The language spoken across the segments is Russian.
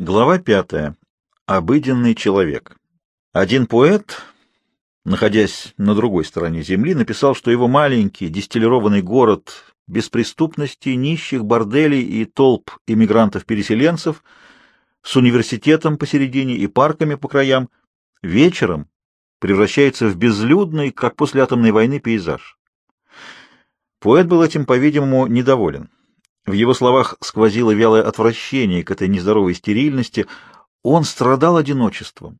Глава пятая. Обыденный человек. Один поэт, находясь на другой стороне земли, написал, что его маленький дистиллированный город без преступности, нищих, борделей и толп иммигрантов-переселенцев с университетом посередине и парками по краям вечером превращается в безлюдный, как после атомной войны, пейзаж. Поэт был этим, по-видимому, недоволен. В его словах сквозило вялое отвращение к этой нездоровой стерильности. Он страдал одиночеством,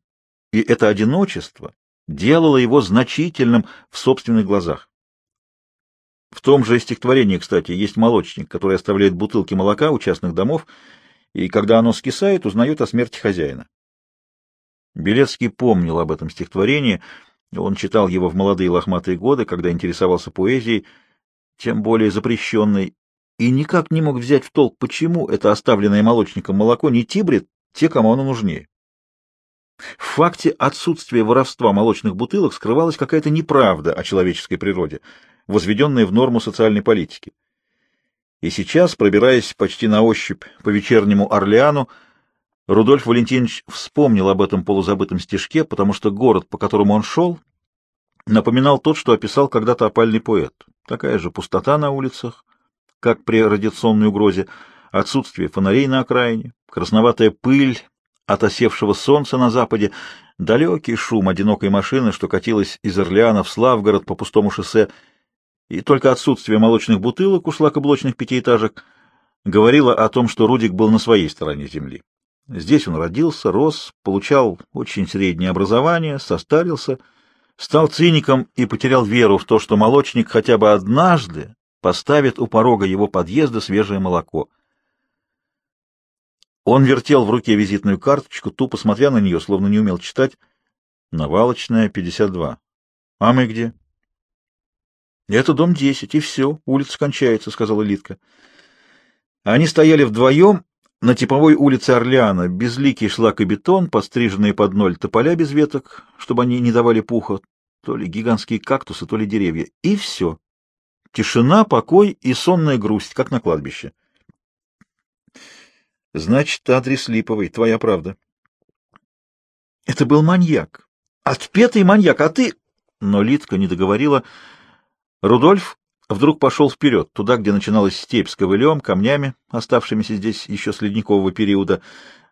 и это одиночество делало его значительным в собственных глазах. В том же стихотворении, кстати, есть молочник, который оставляет бутылки молока у частных домов, и когда оно скисает, узнает о смерти хозяина. Белецкий помнил об этом стихотворении, он читал его в молодые лохматые годы, когда интересовался поэзией, тем более запрещенной, и никак не мог взять в толк, почему это оставленное молочником молоко не тибрит те, кому оно нужнее. В факте отсутствия воровства молочных бутылок скрывалась какая-то неправда о человеческой природе, возведенная в норму социальной политики. И сейчас, пробираясь почти на ощупь по вечернему Орлеану, Рудольф Валентинович вспомнил об этом полузабытом стишке, потому что город, по которому он шел, напоминал тот, что описал когда-то опальный поэт. Такая же пустота на улицах, как при радиационной угрозе, отсутствие фонарей на окраине, красноватая пыль от осевшего солнца на западе, далекий шум одинокой машины, что катилась из Орлеана в Славгород по пустому шоссе, и только отсутствие молочных бутылок у шлакоблочных пятиэтажек говорило о том, что Рудик был на своей стороне земли. Здесь он родился, рос, получал очень среднее образование, состарился, стал циником и потерял веру в то, что молочник хотя бы однажды поставит у порога его подъезда свежее молоко. Он вертел в руке визитную карточку, тупо смотря на нее, словно не умел читать. Навалочная, 52. А мы где? Это дом 10, и все, улица кончается, сказала Литка. Они стояли вдвоем на типовой улице Орлеана, безликий шлак и бетон, подстриженные под ноль тополя без веток, чтобы они не давали пуха, то ли гигантские кактусы, то ли деревья. И все. Тишина, покой и сонная грусть, как на кладбище. Значит, адрес липовый, твоя правда. Это был маньяк. Отпетый маньяк, а ты... Но Литка не договорила. Рудольф вдруг пошел вперед, туда, где начиналась степь с ковылем, камнями, оставшимися здесь еще с ледникового периода,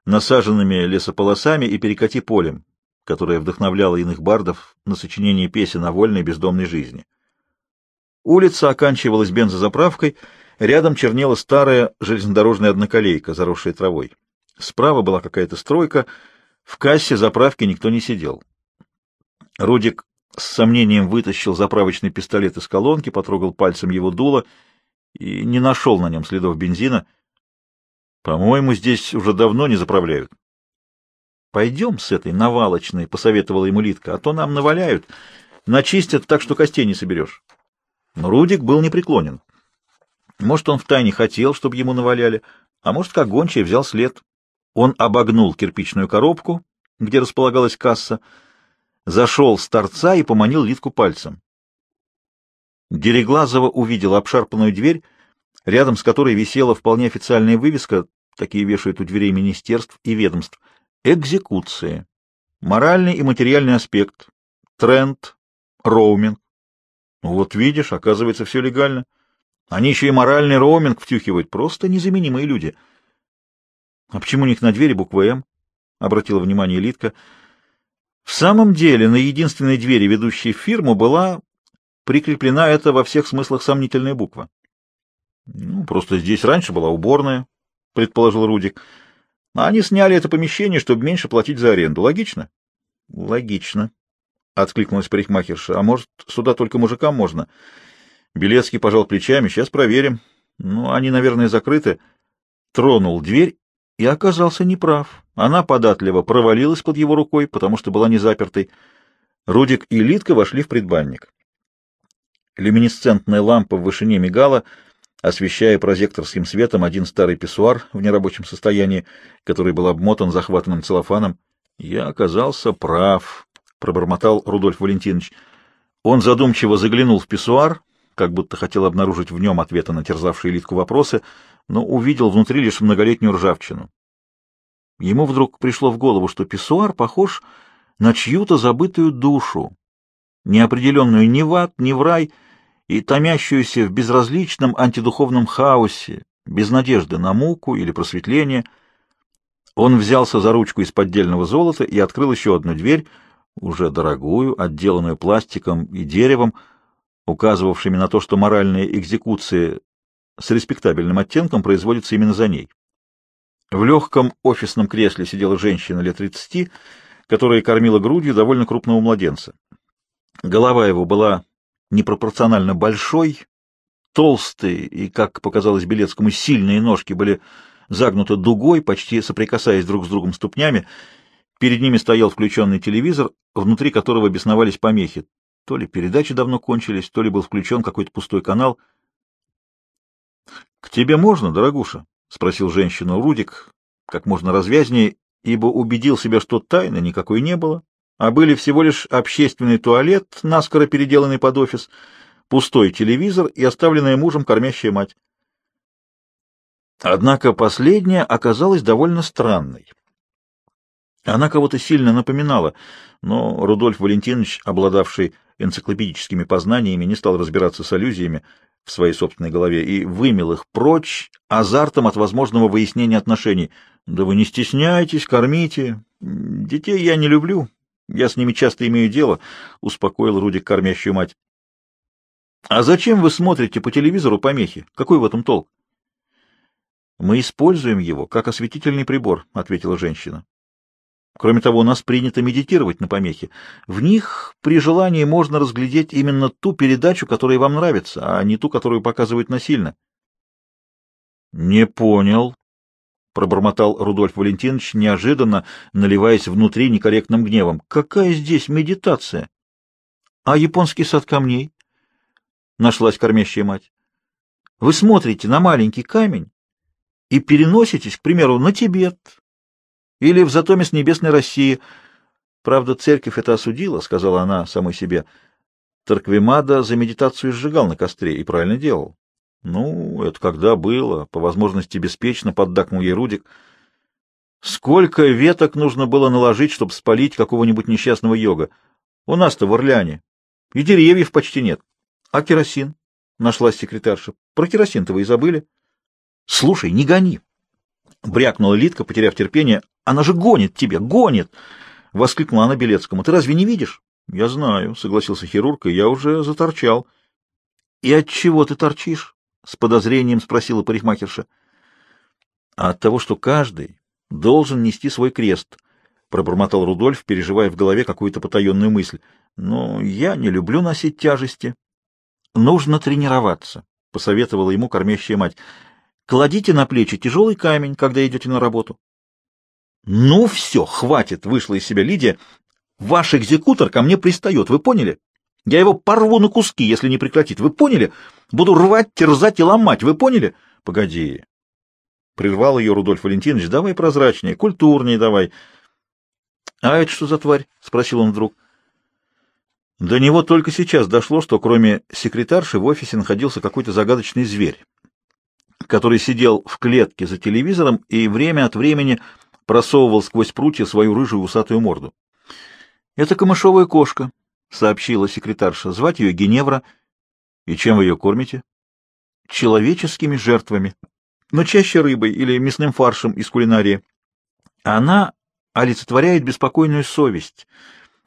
насаженными лесополосами и перекати полем, которое вдохновляло иных бардов на сочинение песен о вольной бездомной жизни. Улица оканчивалась бензозаправкой, рядом чернела старая железнодорожная одноколейка, заросшая травой. Справа была какая-то стройка, в кассе заправки никто не сидел. Рудик с сомнением вытащил заправочный пистолет из колонки, потрогал пальцем его дуло и не нашел на нем следов бензина. По-моему, здесь уже давно не заправляют. — Пойдем с этой навалочной, — посоветовала ему Литка, — а то нам наваляют, начистят так, что костей не соберешь. Но Рудик был непреклонен. Может, он втайне хотел, чтобы ему наваляли, а может, как гончий взял след. Он обогнул кирпичную коробку, где располагалась касса, зашел с торца и поманил Литку пальцем. Дереглазова увидела обшарпанную дверь, рядом с которой висела вполне официальная вывеска, такие вешают у дверей министерств и ведомств, «Экзекуция». Моральный и материальный аспект, тренд, роуминг. Ну вот видишь, оказывается, все легально. Они еще и моральный роуминг втюхивают. Просто незаменимые люди. — А почему у них на двери буква «М»? — обратила внимание Литка. В самом деле, на единственной двери, ведущей в фирму, была прикреплена эта во всех смыслах сомнительная буква. — Ну, просто здесь раньше была уборная, — предположил Рудик. — А они сняли это помещение, чтобы меньше платить за аренду. Логично? — Логично, откликнулась парикмахерша. — А может, сюда только мужикам можно? Белецкий пожал плечами. — Сейчас проверим. Ну, они, наверное, закрыты. Тронул дверь и оказался неправ. Она податливо провалилась под его рукой, потому что была не запертой. Рудик и Литка вошли в предбанник. Люминесцентная лампа в вышине мигала, освещая прозекторским светом один старый писсуар в нерабочем состоянии, который был обмотан захватанным целлофаном. Я оказался прав. — пробормотал Рудольф Валентинович. Он задумчиво заглянул в писсуар, как будто хотел обнаружить в нем ответы на терзавшие Литку вопросы, но увидел внутри лишь многолетнюю ржавчину. Ему вдруг пришло в голову, что писсуар похож на чью-то забытую душу, неопределенную ни в ад, ни в рай, и томящуюся в безразличном антидуховном хаосе, без надежды на муку или просветление. Он взялся за ручку из поддельного золота и открыл еще одну дверь, уже дорогую, отделанную пластиком и деревом, указывавшими на то, что моральные экзекуции с респектабельным оттенком производятся именно за ней. В легком офисном кресле сидела женщина лет тридцати, которая кормила грудью довольно крупного младенца. Голова его была непропорционально большой, толстые и, как показалось Белецкому, сильные ножки были загнуты дугой, почти соприкасаясь друг с другом ступнями. Перед ними стоял включенный телевизор, внутри которого бесновались помехи. То ли передачи давно кончились, то ли был включен какой-то пустой канал. — К тебе можно, дорогуша? — спросил женщину Рудик, как можно развязнее, ибо убедил себя, что тайны никакой не было, а были всего лишь общественный туалет, наскоро переделанный под офис, пустой телевизор и оставленная мужем кормящая мать. Однако последняя оказалась довольно странной. Она кого-то сильно напоминала, но Рудольф Валентинович, обладавший энциклопедическими познаниями, не стал разбираться с аллюзиями в своей собственной голове и вымел их прочь азартом от возможного выяснения отношений. «Да вы не стесняйтесь, кормите. Детей я не люблю, я с ними часто имею дело, — успокоил Рудик кормящую мать. — А зачем вы смотрите по телевизору помехи? Какой в этом толк? — Мы используем его как осветительный прибор, — ответила женщина. Кроме того, у нас принято медитировать на помехи. В них при желании можно разглядеть именно ту передачу, которая вам нравится, а не ту, которую показывают насильно. — Не понял, пробормотал Рудольф Валентинович, неожиданно наливаясь внутри некорректным гневом. Какая здесь медитация? А японский сад камней? Нашлась кормящая мать. Вы смотрите на маленький камень и переноситесь, к примеру, на Тибет или в Затоме с небесной России. Правда, церковь это осудила, сказала она самой себе. Тарквимада за медитацию сжигал на костре и правильно делал. Ну, это когда было, по возможности беспечно, поддакнул ей Рудик. Сколько веток нужно было наложить, чтобы спалить какого-нибудь несчастного йога? У нас-то в Орляне. И деревьев почти нет. А керосин? Нашлась секретарша. Про керосин-то вы и забыли. Слушай, не гони. Брякнула Литка, потеряв терпение. Она же гонит тебя, гонит! Воскликнула она Белецкому. Ты разве не видишь? Я знаю, согласился хирург, я уже заторчал. И от чего ты торчишь? с подозрением спросила парикмахерша. А от того, что каждый должен нести свой крест, пробормотал Рудольф, переживая в голове какую-то потаенную мысль. Но я не люблю носить тяжести. Нужно тренироваться, посоветовала ему кормящая мать. Кладите на плечи тяжелый камень, когда идете на работу. Ну все, хватит, вышла из себя Лидия. Ваш экзекутор ко мне пристает, вы поняли? Я его порву на куски, если не прекратит. Вы поняли? Буду рвать, терзать и ломать. Вы поняли? Погоди. Прервал ее Рудольф Валентинович. Давай прозрачнее, культурнее давай. А это что за тварь? Спросил он вдруг. До него только сейчас дошло, что кроме секретарши в офисе находился какой-то загадочный зверь, который сидел в клетке за телевизором и время от времени просовывал сквозь прутья свою рыжую усатую морду. Это камышовая кошка, — сообщила секретарша. — Звать ее Геневра. — И чем вы ее кормите? — Человеческими жертвами. Но чаще рыбой или мясным фаршем из кулинарии. Она олицетворяет беспокойную совесть,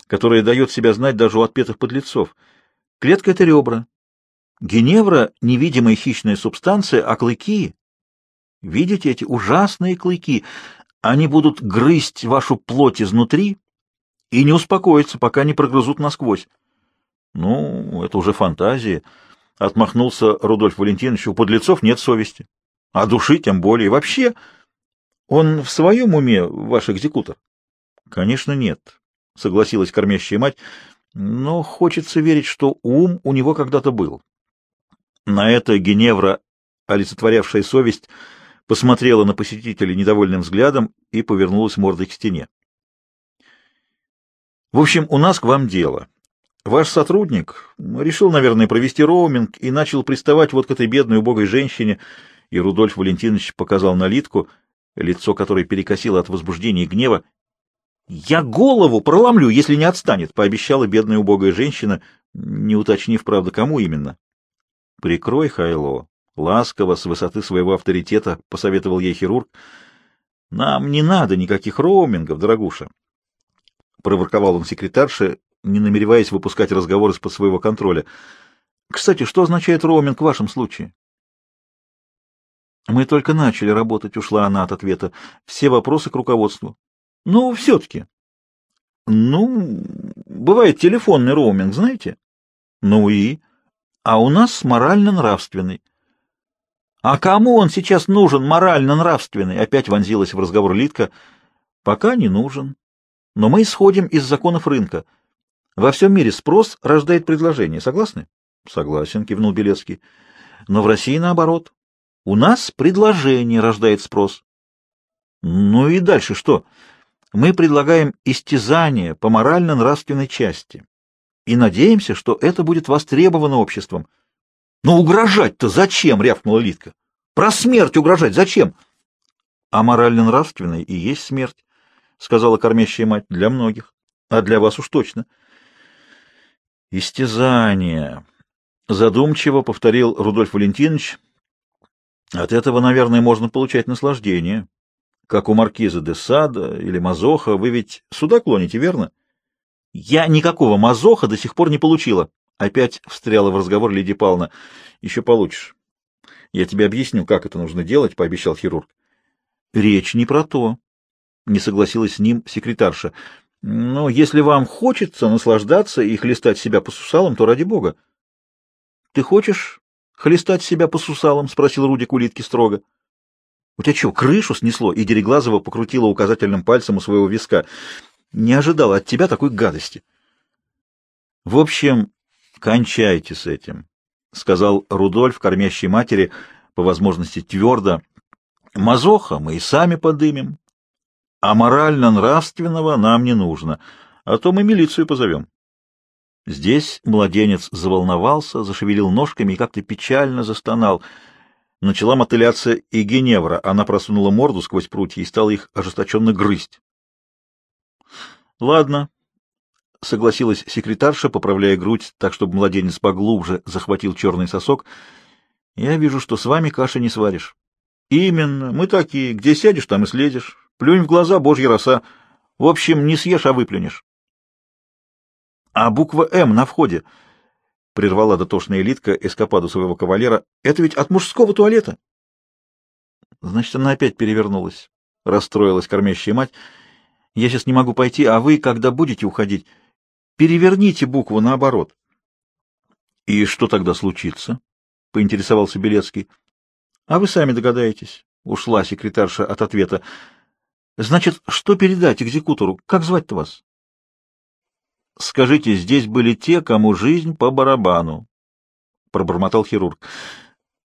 которая дает себя знать даже у отпетых подлецов. Клетка — это ребра. Геневра — невидимая хищная субстанция, а клыки... Видите эти ужасные клыки? Они будут грызть вашу плоть изнутри, и не успокоятся, пока не прогрызут насквозь. — Ну, это уже фантазии, — отмахнулся Рудольф Валентинович. — У подлецов нет совести. А души тем более. Вообще, он в своем уме, ваш экзекутор? — Конечно, нет, — согласилась кормящая мать, — но хочется верить, что ум у него когда-то был. На это Геневра, олицетворявшая совесть, посмотрела на посетителей недовольным взглядом и повернулась мордой к стене. В общем, у нас к вам дело. Ваш сотрудник решил, наверное, провести роуминг и начал приставать вот к этой бедной убогой женщине, и Рудольф Валентинович показал налитку. лицо которой перекосило от возбуждения и гнева. «Я голову проломлю, если не отстанет», — пообещала бедная убогая женщина, не уточнив, правда, кому именно. «Прикрой, Хайло», — ласково, с высоты своего авторитета, посоветовал ей хирург. «Нам не надо никаких роумингов, дорогуша», — проворковал он секретарше, не намереваясь выпускать разговор из-под своего контроля. «Кстати, что означает роуминг в вашем случае?» «Мы только начали работать», — ушла она от ответа. «Все вопросы к руководству». «Ну, все-таки». «Ну, бывает телефонный роуминг, знаете?» «Ну и?» «А у нас морально-нравственный». «А кому он сейчас нужен, морально-нравственный?» Опять вонзилась в разговор Литка. «Пока не нужен. Но мы исходим из законов рынка. Во всем мире спрос рождает предложение. Согласны?» «Согласен», — кивнул Белецкий. «Но в России наоборот. У нас предложение рождает спрос». «Ну и дальше что?» «Мы предлагаем истязание по морально-нравственной части и надеемся, что это будет востребовано обществом». «Но угрожать-то зачем?» — рявкнула Литка. «Про смерть угрожать зачем?» «А морально-нравственной и есть смерть», — сказала кормящая мать, — «для многих, а для вас уж точно». «Истязание», — задумчиво повторил Рудольф Валентинович. «От этого, наверное, можно получать наслаждение. Как у маркиза де Сада или Мазоха. Вы ведь сюда клоните, верно?» «Я никакого Мазоха до сих пор не получила», — опять встряла в разговор Лидия Павловна. «Еще получишь. Я тебе объясню, как это нужно делать», — пообещал хирург. «Речь не про то», — не согласилась с ним секретарша. Но если вам хочется наслаждаться и хлестать себя по сусалам, то ради бога. — Ты хочешь хлестать себя по сусалам? — спросил Рудик улитки строго. — У тебя что, крышу снесло? И Дереглазова покрутила указательным пальцем у своего виска. Не ожидала от тебя такой гадости. — В общем, кончайте с этим, — сказал Рудольф, кормящий матери, по возможности твердо. — Мазоха мы и сами подымем, а морально-нравственного нам не нужно, а то мы милицию позовем. Здесь младенец заволновался, зашевелил ножками и как-то печально застонал. Начала мотыляться и Геневра. Она просунула морду сквозь прутья и стала их ожесточенно грызть. — Ладно, — согласилась секретарша, поправляя грудь так, чтобы младенец поглубже захватил черный сосок. — Я вижу, что с вами каши не сваришь. — Именно. Мы такие. Где сядешь, там и слезешь. Плюнь в глаза, божья роса. В общем, не съешь, а выплюнешь. — А буква «М» на входе, — прервала дотошная элитка эскападу своего кавалера, — это ведь от мужского туалета. Значит, она опять перевернулась. Расстроилась кормящая мать. — Я сейчас не могу пойти, а вы, когда будете уходить, переверните букву наоборот. — И что тогда случится? — поинтересовался Белецкий. — А вы сами догадаетесь. Ушла секретарша от ответа. Значит, что передать экзекутору? Как звать-то вас? Скажите, здесь были те, кому жизнь по барабану, пробормотал хирург.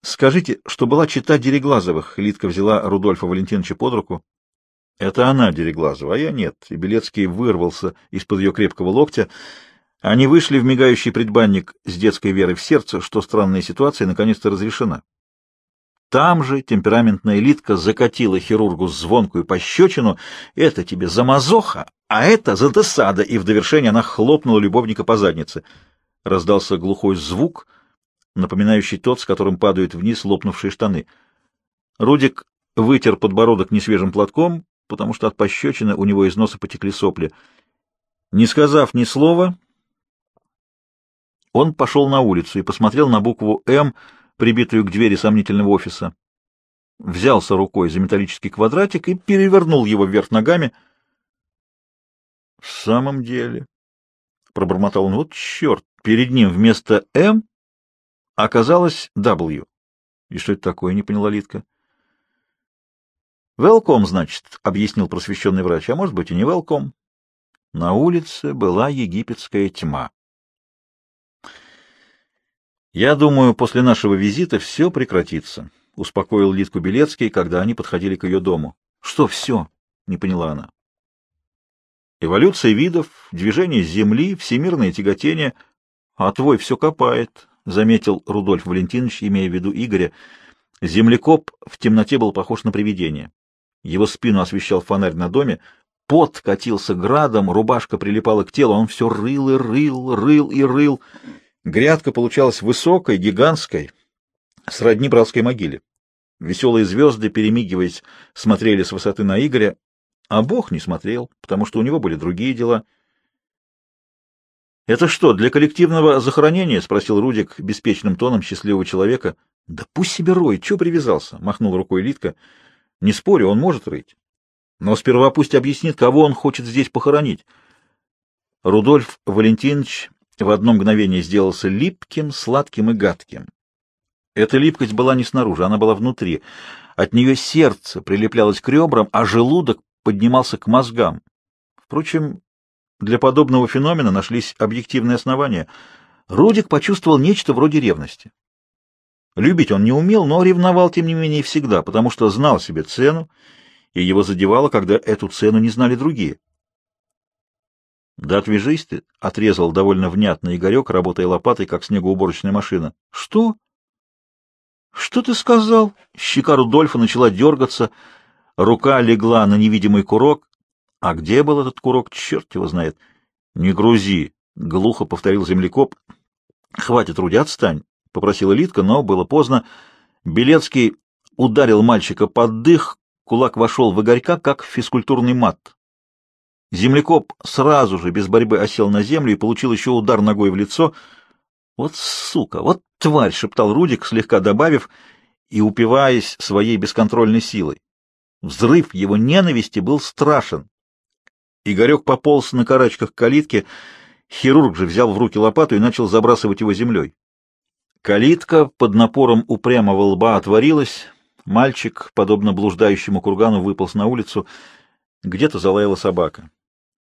Скажите, что была чита Дереглазовых. Лидка взяла Рудольфа Валентиновича под руку. Это она, Дереглазова, а я нет. И Белецкий вырвался из-под ее крепкого локтя. Они вышли в мигающий предбанник с детской верой в сердце, что странная ситуация наконец-то разрешена. Там же темпераментная элитка закатила хирургу звонкую пощечину. Это тебе за мазоха, а это за досада, и в довершение она хлопнула любовника по заднице. Раздался глухой звук, напоминающий тот, с которым падают вниз лопнувшие штаны. Рудик вытер подбородок несвежим платком, потому что от пощечины у него из носа потекли сопли. Не сказав ни слова, он пошел на улицу и посмотрел на букву «М», прибитую к двери сомнительного офиса. Взялся рукой за металлический квадратик и перевернул его вверх ногами. — В самом деле, — пробормотал он, — вот черт, перед ним вместо «М» оказалось «W». И что это такое, не поняла Литка. «Велком, значит», — объяснил просвещенный врач, — а может быть и не велком. На улице была египетская тьма. «Я думаю, после нашего визита все прекратится», — успокоил Литку Белецкий, когда они подходили к ее дому. «Что все?» — не поняла она. «Эволюция видов, движение Земли, всемирное тяготение. А твой все копает», — заметил Рудольф Валентинович, имея в виду Игоря. Землекоп в темноте был похож на привидение. Его спину освещал фонарь на доме. Пот катился градом, рубашка прилипала к телу, он все рыл и рыл, рыл и рыл. Грядка получалась высокой, гигантской, сродни братской могиле. Веселые звезды, перемигиваясь, смотрели с высоты на Игоря, а Бог не смотрел, потому что у него были другие дела. — Это что, для коллективного захоронения? — спросил Рудик беспечным тоном счастливого человека. — Да пусть себе роет, чего привязался? — махнул рукой Литка. — Не спорю, он может рыть. Но сперва пусть объяснит, кого он хочет здесь похоронить. Рудольф Валентинович в одно мгновение сделался липким, сладким и гадким. Эта липкость была не снаружи, она была внутри. От нее сердце прилеплялось к ребрам, а желудок поднимался к мозгам. Впрочем, для подобного феномена нашлись объективные основания. Рудик почувствовал нечто вроде ревности. Любить он не умел, но ревновал, тем не менее, всегда, потому что знал себе цену, и его задевало, когда эту цену не знали другие. — Да отвяжись ты, — отрезал довольно внятно Игорек, работая лопатой, как снегоуборочная машина. — Что? — Что ты сказал? Щека Рудольфа начала дергаться, рука легла на невидимый курок. А где был этот курок, черт его знает. — Не грузи, — глухо повторил землекоп. — Хватит, Руди, отстань, — попросила Литка, но было поздно. Белецкий ударил мальчика под дых, кулак вошел в Игорька, как в физкультурный мат. Землекоп сразу же, без борьбы, осел на землю и получил еще удар ногой в лицо. «Вот сука! Вот тварь!» — шептал Рудик, слегка добавив и упиваясь своей бесконтрольной силой. Взрыв его ненависти был страшен. Игорек пополз на карачках к калитке, хирург же взял в руки лопату и начал забрасывать его землей. Калитка под напором упрямого лба отворилась, мальчик, подобно блуждающему кургану, выполз на улицу, где-то залаяла собака.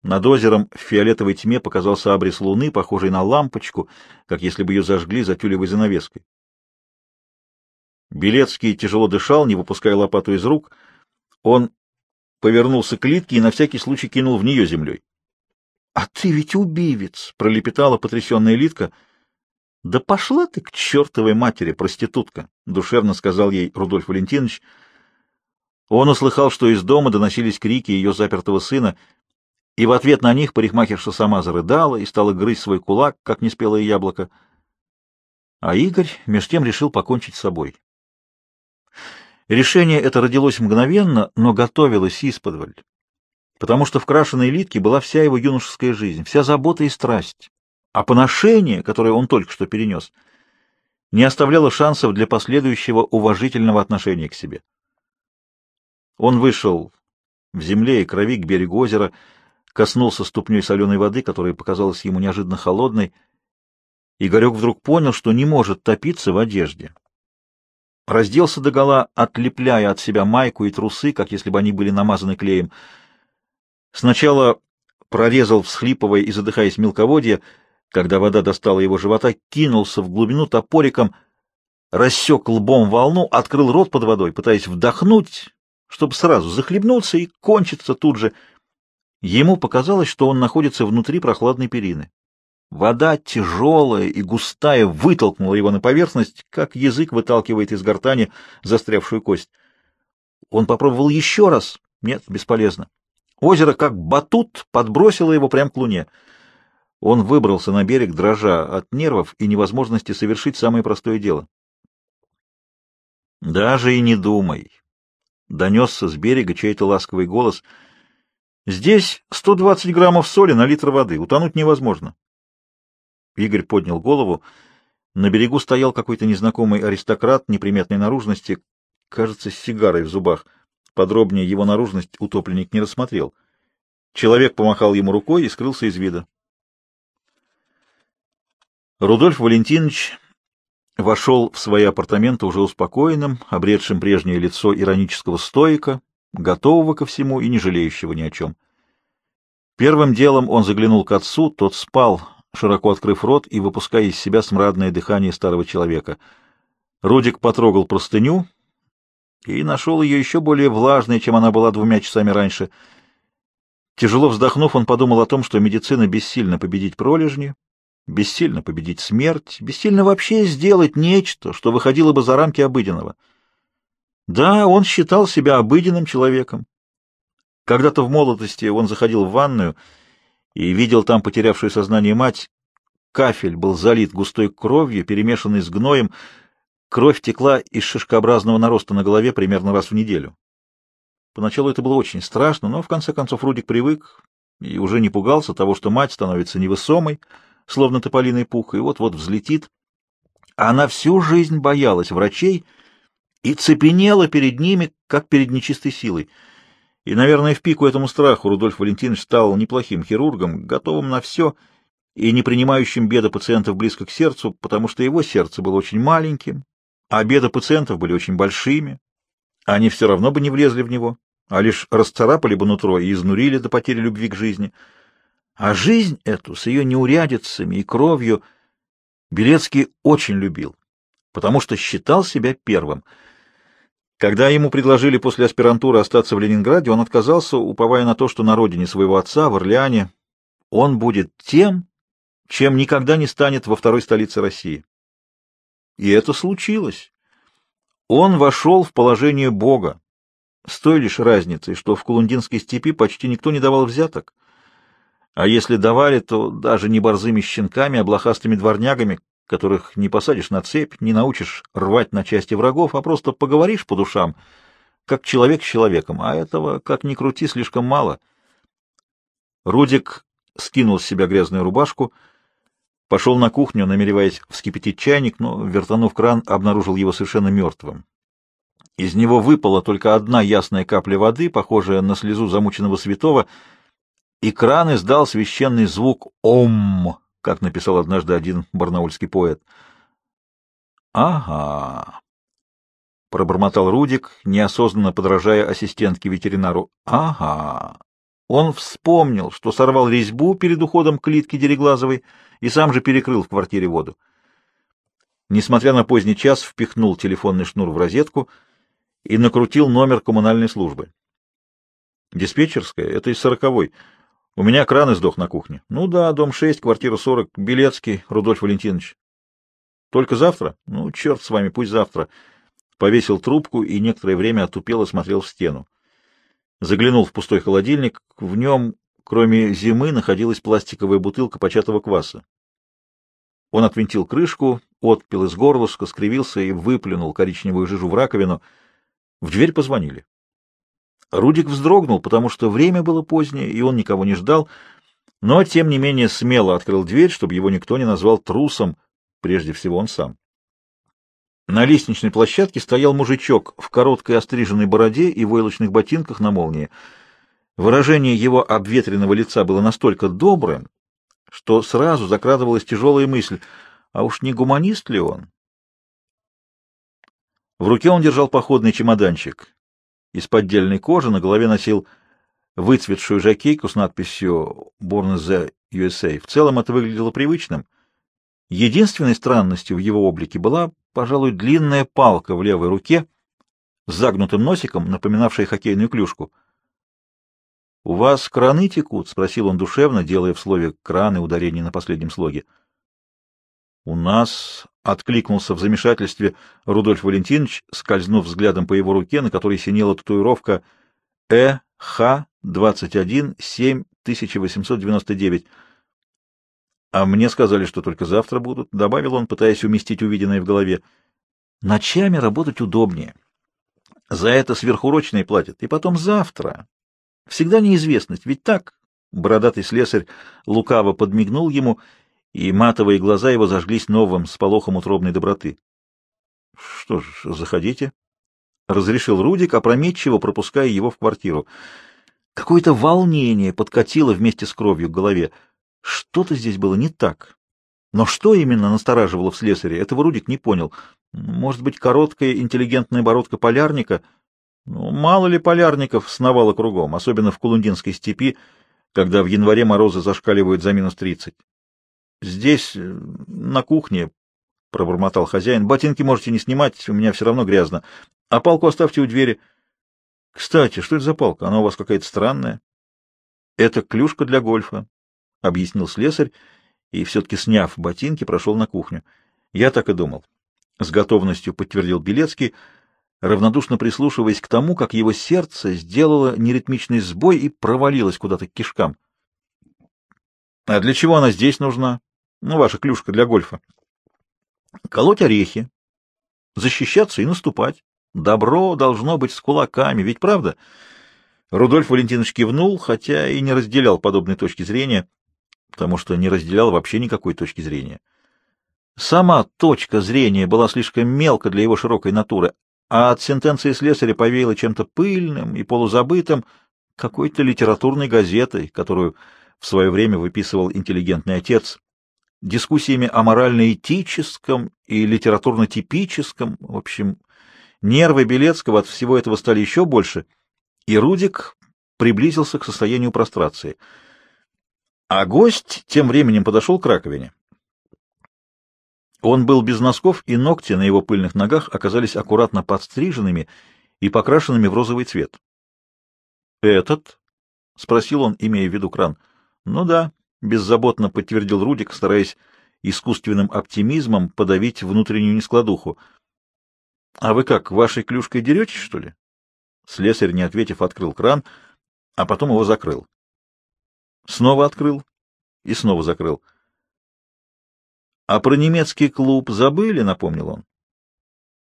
Над озером в фиолетовой тьме показался абрис луны, похожий на лампочку, как если бы ее зажгли за тюлевой занавеской. Белецкий тяжело дышал, не выпуская лопату из рук. Он повернулся к Литке и на всякий случай кинул в нее землей. — А ты ведь убивец! — пролепетала потрясенная Литка. — Да пошла ты к чертовой матери, проститутка! — душевно сказал ей Рудольф Валентинович. Он услыхал, что из дома доносились крики ее запертого сына — и в ответ на них парикмахерша сама зарыдала и стала грызть свой кулак, как неспелое яблоко. А Игорь меж тем решил покончить с собой. Решение это родилось мгновенно, но готовилось исподволь, потому что в крашеной литке была вся его юношеская жизнь, вся забота и страсть, а поношение, которое он только что перенес, не оставляло шансов для последующего уважительного отношения к себе. Он вышел в земле и крови к берегу озера, коснулся ступней соленой воды, которая показалась ему неожиданно холодной. Игорек вдруг понял, что не может топиться в одежде. Разделся догола, отлепляя от себя майку и трусы, как если бы они были намазаны клеем. Сначала прорезал, всхлипывая и задыхаясь мелководье, когда вода достала его живота, кинулся в глубину топориком, рассек лбом волну, открыл рот под водой, пытаясь вдохнуть, чтобы сразу захлебнуться и кончиться тут же — Ему показалось, что он находится внутри прохладной перины. Вода, тяжелая и густая, вытолкнула его на поверхность, как язык выталкивает из гортани застрявшую кость. Он попробовал еще раз. Нет, бесполезно. Озеро, как батут, подбросило его прямо к луне. Он выбрался на берег, дрожа от нервов и невозможности совершить самое простое дело. «Даже и не думай!» — донесся с берега чей-то ласковый голос — Здесь 120 граммов соли на литр воды. Утонуть невозможно. Игорь поднял голову. На берегу стоял какой-то незнакомый аристократ неприметной наружности, кажется, с сигарой в зубах. Подробнее его наружность утопленник не рассмотрел. Человек помахал ему рукой и скрылся из вида. Рудольф Валентинович вошел в свои апартаменты уже успокоенным, обретшим прежнее лицо иронического стоика, готового ко всему и не жалеющего ни о чем. Первым делом он заглянул к отцу, тот спал, широко открыв рот и выпуская из себя смрадное дыхание старого человека. Рудик потрогал простыню и нашел ее еще более влажной, чем она была двумя часами раньше. Тяжело вздохнув, он подумал о том, что медицина бессильна победить пролежни, бессильно победить смерть, бессильно вообще сделать нечто, что выходило бы за рамки обыденного. Да, он считал себя обыденным человеком. Когда-то в молодости он заходил в ванную и видел там потерявшую сознание мать. Кафель был залит густой кровью, перемешанной с гноем. Кровь текла из шишкообразного нароста на голове примерно раз в неделю. Поначалу это было очень страшно, но в конце концов Рудик привык и уже не пугался того, что мать становится невысомой, словно тополиный пух, и вот-вот взлетит. Она всю жизнь боялась врачей и цепенела перед ними, как перед нечистой силой. И, наверное, в пику этому страху Рудольф Валентинович стал неплохим хирургом, готовым на все и не принимающим беды пациентов близко к сердцу, потому что его сердце было очень маленьким, а беды пациентов были очень большими. Они все равно бы не влезли в него, а лишь расцарапали бы нутро и изнурили до потери любви к жизни. А жизнь эту с ее неурядицами и кровью Белецкий очень любил, потому что считал себя первым. Когда ему предложили после аспирантуры остаться в Ленинграде, он отказался, уповая на то, что на родине своего отца, в Орлеане, он будет тем, чем никогда не станет во второй столице России. И это случилось. Он вошел в положение Бога, с той лишь разницей, что в Кулундинской степи почти никто не давал взяток, а если давали, то даже не борзыми щенками, а блохастыми дворнягами, которых не посадишь на цепь, не научишь рвать на части врагов, а просто поговоришь по душам, как человек с человеком, а этого, как ни крути, слишком мало. Рудик скинул с себя грязную рубашку, пошел на кухню, намереваясь вскипятить чайник, но, вертанув кран, обнаружил его совершенно мертвым. Из него выпала только одна ясная капля воды, похожая на слезу замученного святого — и кран издал священный звук «Ом», как написал однажды один барнаульский поэт. «Ага», — пробормотал Рудик, неосознанно подражая ассистентке-ветеринару. «Ага». Он вспомнил, что сорвал резьбу перед уходом к Литке Дереглазовой и сам же перекрыл в квартире воду. Несмотря на поздний час, впихнул телефонный шнур в розетку и накрутил номер коммунальной службы. Диспетчерская — это из сороковой — у меня кран издох на кухне. Ну да, дом 6, квартира 40, Белецкий, Рудольф Валентинович. Только завтра? Ну, черт с вами, пусть завтра. Повесил трубку и некоторое время отупело смотрел в стену. Заглянул в пустой холодильник. В нем, кроме зимы, находилась пластиковая бутылка початого кваса. Он отвинтил крышку, отпил из горлышка, скривился и выплюнул коричневую жижу в раковину. В дверь позвонили. Рудик вздрогнул, потому что время было позднее, и он никого не ждал, но, тем не менее, смело открыл дверь, чтобы его никто не назвал трусом, прежде всего он сам. На лестничной площадке стоял мужичок в короткой остриженной бороде и войлочных ботинках на молнии. Выражение его обветренного лица было настолько добрым, что сразу закрадывалась тяжелая мысль, а уж не гуманист ли он? В руке он держал походный чемоданчик из поддельной кожи, на голове носил выцветшую жакейку с надписью «Born the USA». В целом это выглядело привычным. Единственной странностью в его облике была, пожалуй, длинная палка в левой руке с загнутым носиком, напоминавшая хоккейную клюшку. «У вас краны текут?» — спросил он душевно, делая в слове «краны» ударение на последнем слоге. «У нас Откликнулся в замешательстве Рудольф Валентинович, скользнув взглядом по его руке, на которой синела татуировка ЭХ-21-7-1899. «А мне сказали, что только завтра будут», — добавил он, пытаясь уместить увиденное в голове. «Ночами работать удобнее. За это сверхурочные платят. И потом завтра. Всегда неизвестность. Ведь так?» Бородатый слесарь лукаво подмигнул ему — матовые глаза его зажглись новым сполохом утробной доброты. — Что ж, заходите, — разрешил Рудик, опрометчиво пропуская его в квартиру. Какое-то волнение подкатило вместе с кровью к голове. Что-то здесь было не так. Но что именно настораживало в слесаре, этого Рудик не понял. Может быть, короткая интеллигентная бородка полярника? Ну, мало ли полярников сновало кругом, особенно в Кулундинской степи, когда в январе морозы зашкаливают за минус тридцать. Здесь, э, на кухне, — пробормотал хозяин. — Ботинки можете не снимать, у меня все равно грязно. А палку оставьте у двери. — Кстати, что это за палка? Она у вас какая-то странная. — Это клюшка для гольфа, — объяснил слесарь, и, все-таки сняв ботинки, прошел на кухню. — Я так и думал. С готовностью подтвердил Белецкий. равнодушно прислушиваясь к тому, как его сердце сделало неритмичный сбой и провалилось куда-то к кишкам. — А для чего она здесь нужна? Ну, ваша клюшка для гольфа. — Колоть орехи, защищаться и наступать. Добро должно быть с кулаками, ведь правда? Рудольф Валентинович кивнул, хотя и не разделял подобной точки зрения, потому что не разделял вообще никакой точки зрения. Сама точка зрения была слишком мелка для его широкой натуры, а от сентенции слесаря повеяло чем-то пыльным и полузабытым, какой-то литературной газетой, которую в свое время выписывал интеллигентный отец, дискуссиями о морально-этическом и литературно-типическом, в общем, нервы Белецкого от всего этого стали еще больше, и Рудик приблизился к состоянию прострации. А гость тем временем подошел к раковине. Он был без носков, и ногти на его пыльных ногах оказались аккуратно подстриженными и покрашенными в розовый цвет. «Этот?» — спросил он, имея в виду кран. «Ну да», — беззаботно подтвердил Рудик, стараясь искусственным оптимизмом подавить внутреннюю нескладуху. «А вы как, вашей клюшкой деретесь, что ли?» Слесарь, не ответив, открыл кран, а потом его закрыл. Снова открыл и снова закрыл. А про немецкий клуб забыли, напомнил он.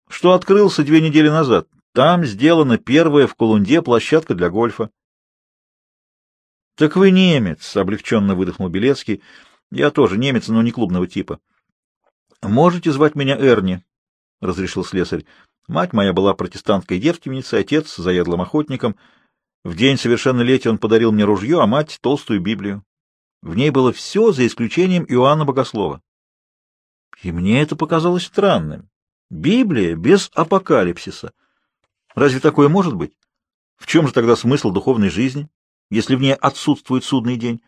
Что открылся две недели назад. Там сделана первая в Колунде площадка для гольфа. Так вы немец, облегченно выдохнул Белецкий. Я тоже немец, но не клубного типа. Можете звать меня Эрни, разрешил слесарь. Мать моя была протестанткой девственницей, отец — заядлым охотником. В день совершеннолетия он подарил мне ружье, а мать — толстую Библию. В ней было все, за исключением Иоанна Богослова. И мне это показалось странным. Библия без апокалипсиса. Разве такое может быть? В чем же тогда смысл духовной жизни, если в ней отсутствует судный день?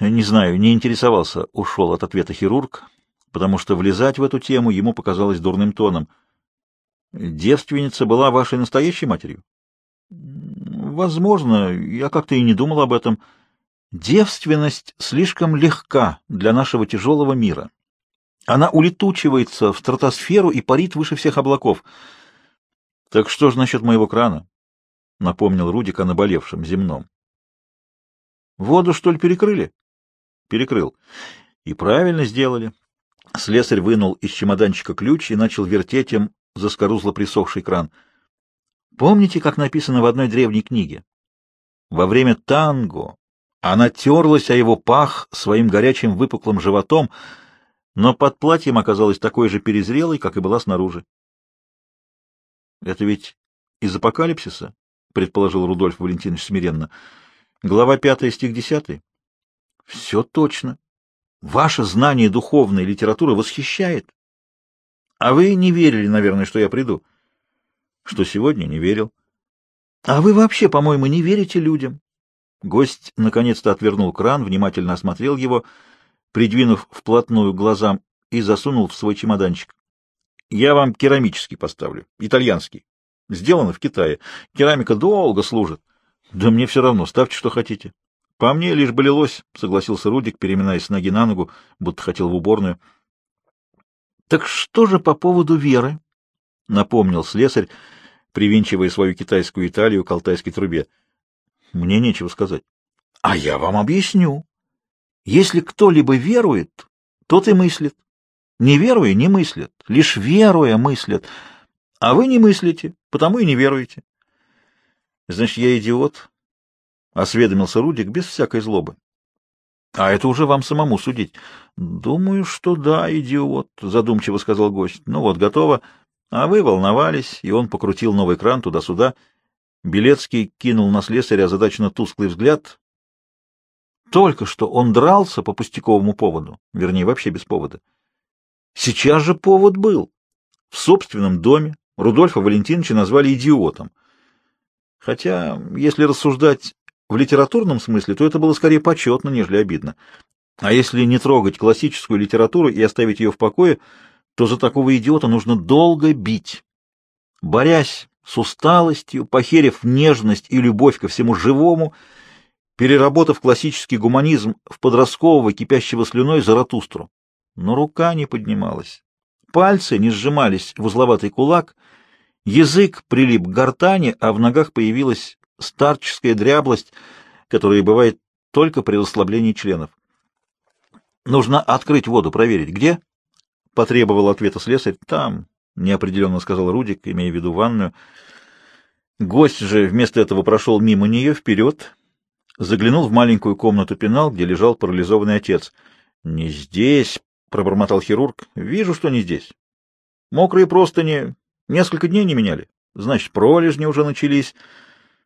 Не знаю, не интересовался, ушел от ответа хирург, потому что влезать в эту тему ему показалось дурным тоном. Девственница была вашей настоящей матерью? Возможно, я как-то и не думал об этом. Девственность слишком легка для нашего тяжелого мира. Она улетучивается в стратосферу и парит выше всех облаков. — Так что же насчет моего крана? — напомнил Рудик о наболевшем земном. — Воду, что ли, перекрыли? — Перекрыл. — И правильно сделали. Слесарь вынул из чемоданчика ключ и начал вертеть им заскорузло присохший кран. Помните, как написано в одной древней книге? Во время танго она терлась о его пах своим горячим выпуклым животом, но под платьем оказалась такой же перезрелой, как и была снаружи. — Это ведь из апокалипсиса? — предположил Рудольф Валентинович смиренно. — Глава пятая, стих десятый. — Все точно. Ваше знание духовной литературы восхищает. А вы не верили, наверное, что я приду. — Что сегодня не верил. — А вы вообще, по-моему, не верите людям. Гость наконец-то отвернул кран, внимательно осмотрел его — придвинув вплотную глазам, и засунул в свой чемоданчик. «Я вам керамический поставлю, итальянский. Сделано в Китае. Керамика долго служит. Да мне все равно, ставьте, что хотите». «По мне лишь бы лилось», — согласился Рудик, переминаясь с ноги на ногу, будто хотел в уборную. «Так что же по поводу веры?» — напомнил слесарь, привинчивая свою китайскую Италию к алтайской трубе. «Мне нечего сказать». «А я вам объясню», если кто-либо верует, тот и мыслит. Не веруя, не мыслят. Лишь веруя, мыслят. А вы не мыслите, потому и не веруете. Значит, я идиот? Осведомился Рудик без всякой злобы. А это уже вам самому судить. Думаю, что да, идиот, задумчиво сказал гость. Ну вот, готово. А вы волновались, и он покрутил новый кран туда-сюда. Белецкий кинул на слесаря озадаченно тусклый взгляд, только что он дрался по пустяковому поводу, вернее, вообще без повода. Сейчас же повод был. В собственном доме Рудольфа Валентиновича назвали идиотом. Хотя, если рассуждать в литературном смысле, то это было скорее почетно, нежели обидно. А если не трогать классическую литературу и оставить ее в покое, то за такого идиота нужно долго бить. Борясь с усталостью, похерив нежность и любовь ко всему живому, переработав классический гуманизм в подросткового, кипящего слюной Заратустру. Но рука не поднималась. Пальцы не сжимались в узловатый кулак, Язык прилип к гортани, а в ногах появилась старческая дряблость, которая бывает только при расслаблении членов. «Нужно открыть воду, проверить. Где?» — потребовал ответа слесарь. «Там», — неопределенно сказал Рудик, имея в виду ванную. Гость же вместо этого прошел мимо нее вперед, заглянул в маленькую комнату пенал, где лежал парализованный отец. «Не здесь», — пробормотал хирург. «Вижу, что не здесь. Мокрые простыни несколько дней не меняли. Значит, пролежни уже начались.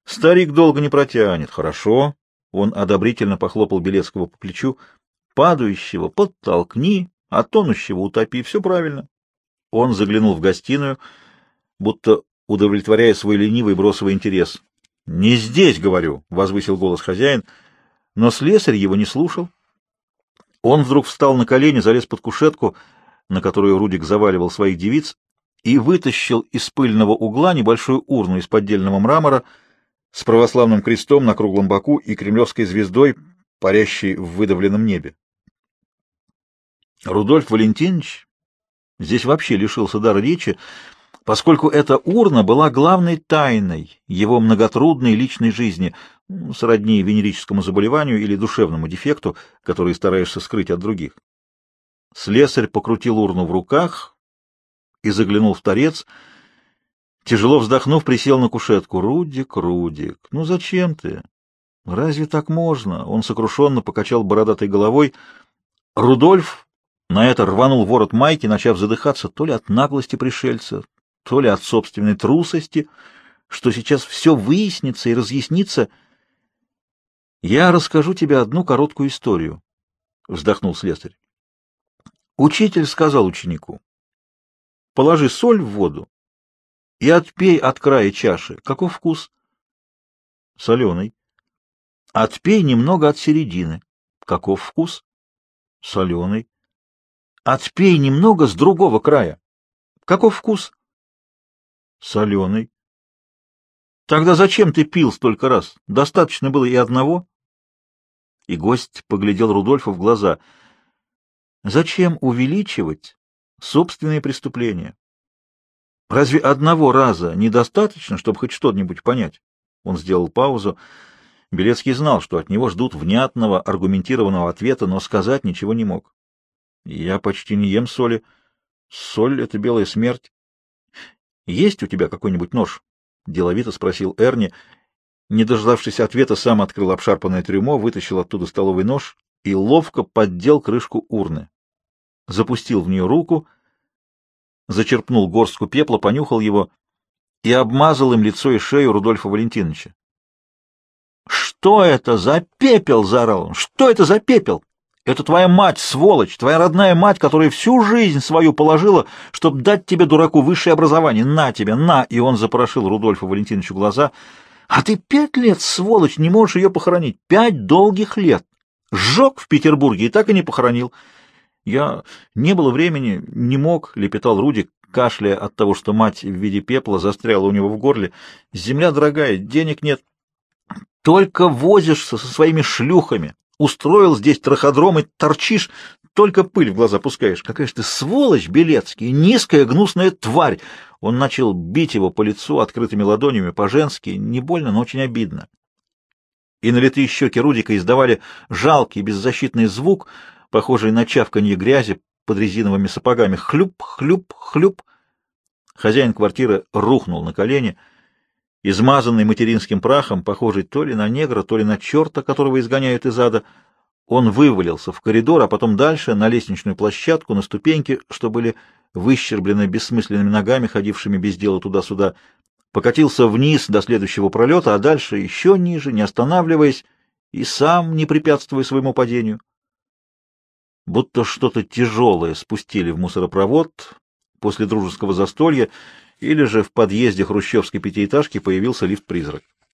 Старик долго не протянет. Хорошо». Он одобрительно похлопал Белецкого по плечу. «Падающего подтолкни, а тонущего утопи. Все правильно». Он заглянул в гостиную, будто удовлетворяя свой ленивый бросовый интерес. «Не здесь, говорю», — возвысил голос хозяин, но слесарь его не слушал. Он вдруг встал на колени, залез под кушетку, на которую Рудик заваливал своих девиц, и вытащил из пыльного угла небольшую урну из поддельного мрамора с православным крестом на круглом боку и кремлевской звездой, парящей в выдавленном небе. Рудольф Валентинович здесь вообще лишился дара речи, поскольку эта урна была главной тайной его многотрудной личной жизни, сродни венерическому заболеванию или душевному дефекту, который стараешься скрыть от других. Слесарь покрутил урну в руках и заглянул в торец. Тяжело вздохнув, присел на кушетку. «Рудик, Рудик, ну зачем ты? Разве так можно?» Он сокрушенно покачал бородатой головой. Рудольф на это рванул ворот майки, начав задыхаться то ли от наглости пришельца, то ли от собственной трусости, что сейчас все выяснится и разъяснится. «Я расскажу тебе одну короткую историю», — вздохнул слесарь. Учитель сказал ученику, «Положи соль в воду и отпей от края чаши. Каков вкус?» «Соленый». «Отпей немного от середины. Каков вкус?» «Соленый». «Отпей немного с другого края. Каков вкус?» Соленый. Тогда зачем ты пил столько раз? Достаточно было и одного? И гость поглядел Рудольфу в глаза. Зачем увеличивать собственные преступления? Разве одного раза недостаточно, чтобы хоть что-нибудь понять? Он сделал паузу. Белецкий знал, что от него ждут внятного, аргументированного ответа, но сказать ничего не мог. Я почти не ем соли. Соль — это белая смерть. Есть у тебя какой-нибудь нож? — деловито спросил Эрни. Не дождавшись ответа, сам открыл обшарпанное трюмо, вытащил оттуда столовый нож и ловко поддел крышку урны. Запустил в нее руку, зачерпнул горстку пепла, понюхал его и обмазал им лицо и шею Рудольфа Валентиновича. — Что это за пепел? — заорал он. — Что это за пепел? Это твоя мать, сволочь, твоя родная мать, которая всю жизнь свою положила, чтобы дать тебе, дураку, высшее образование. На тебе, на!» И он запорошил Рудольфу Валентиновичу глаза. «А ты пять лет, сволочь, не можешь ее похоронить. Пять долгих лет. Сжег в Петербурге и так и не похоронил». «Я... не было времени, не мог», — лепетал Рудик, кашляя от того, что мать в виде пепла застряла у него в горле. «Земля дорогая, денег нет. Только возишься со своими шлюхами». Устроил здесь траходром и торчишь, только пыль в глаза пускаешь. Какая же ты сволочь, Белецкий, низкая гнусная тварь!» Он начал бить его по лицу открытыми ладонями, по-женски, не больно, но очень обидно. И налитые щеки Рудика издавали жалкий беззащитный звук, похожий на чавканье грязи под резиновыми сапогами. Хлюп, хлюп, хлюп. Хозяин квартиры рухнул на колени — Измазанный материнским прахом, похожий то ли на негра, то ли на черта, которого изгоняют из ада, он вывалился в коридор, а потом дальше на лестничную площадку, на ступеньки, что были выщерблены бессмысленными ногами, ходившими без дела туда-сюда, покатился вниз до следующего пролета, а дальше еще ниже, не останавливаясь и сам не препятствуя своему падению. Будто что-то тяжелое спустили в мусоропровод после дружеского застолья, или же в подъезде хрущевской пятиэтажки появился лифт-призрак.